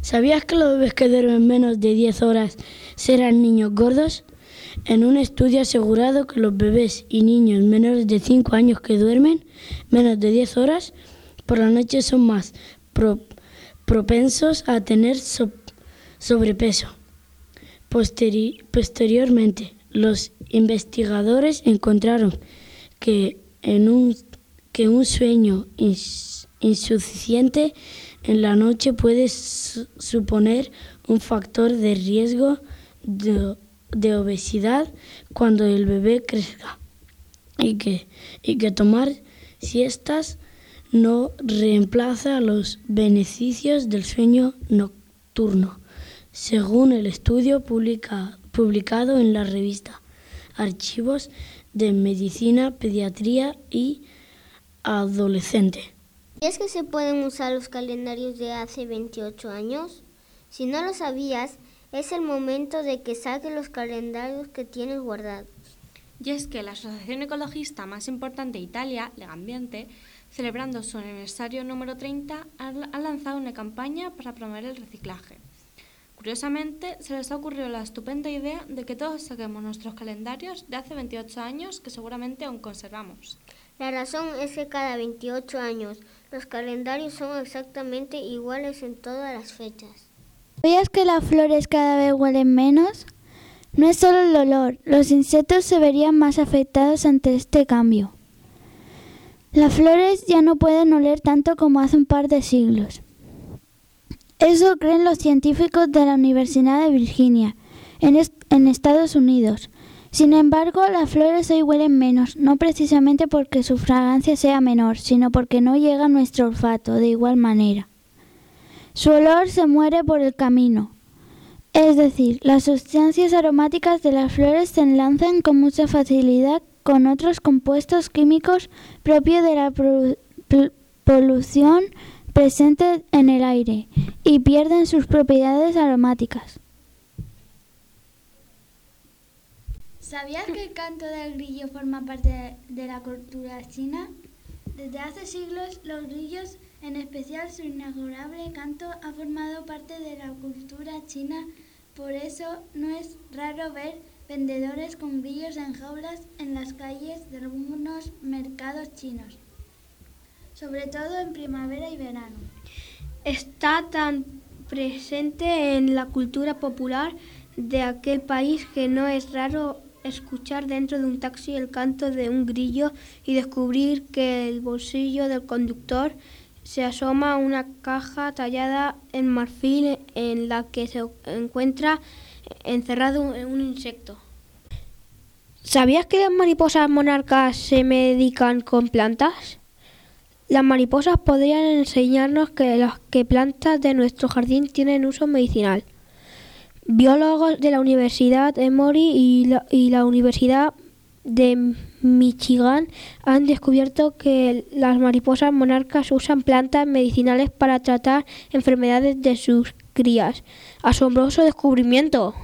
¿Sabías que los bebés que duermen menos de 10 horas serán niños gordos? En un estudio asegurado que los bebés y niños menores de 5 años que duermen menos de 10 horas por la noche son más propensos a tener sobrepeso. posteriormente, los investigadores encontraron que, un sueño insuficiente en la noche puede suponer un factor de riesgo de, obesidad cuando el bebé crezca y que, y que tomar siestas no reemplaza los beneficios del sueño nocturno, según el estudio publicado en la revista Archivos de Medicina, Pediatría y Adolescente. ¿Y es que se pueden usar los calendarios de hace 28 años? Si no lo sabías, es el momento de que saques los calendarios que tienes guardados. Y es que la asociación ecologista más importante de Italia, Legambiente, celebrando su aniversario número 30, ha lanzado una campaña para promover el reciclaje. Curiosamente, se les ha ocurrido la estupenda idea de que todos saquemos nuestros calendarios de hace 28 años que seguramente aún conservamos. La razón es que cada 28 años los calendarios son exactamente iguales en todas las fechas. ¿Sabías que las flores cada vez huelen menos? No es solo el olor, los insectos se verían más afectados ante este cambio. Las flores ya no pueden oler tanto como hace un par de siglos. Eso creen los científicos de la Universidad de Virginia, en, en Estados Unidos. Sin embargo, las flores hoy huelen menos, no precisamente porque su fragancia sea menor, sino porque no llega a nuestro olfato de igual manera. Su olor se muere por el camino. Es decir, las sustancias aromáticas de las flores se enlazan con mucha facilidad con otros compuestos químicos propios de la polución presente en el aire y pierden sus propiedades aromáticas. ¿Sabías que el canto del grillo forma parte de la cultura china? Desde hace siglos los grillos, en especial su inagorable canto, ha formado parte de la cultura china. Por eso no es raro ver vendedores con grillos en jaulas en las calles de algunos mercados chinos, sobre todo en primavera y verano. Está tan presente en la cultura popular de aquel país que no es raro escuchar dentro de un taxi el canto de un grillo y descubrir que el bolsillo del conductor se asoma una caja tallada en marfil en la que se encuentra encerrado un insecto. ¿Sabías que las mariposas monarcas se medican con plantas? Las mariposas podrían enseñarnos que las que plantas de nuestro jardín tienen uso medicinal. Biólogos de la Universidad Emory y la, y la Universidad de Michigan han descubierto que las mariposas monarcas usan plantas medicinales para tratar enfermedades de sus crías. ¡Asombroso descubrimiento!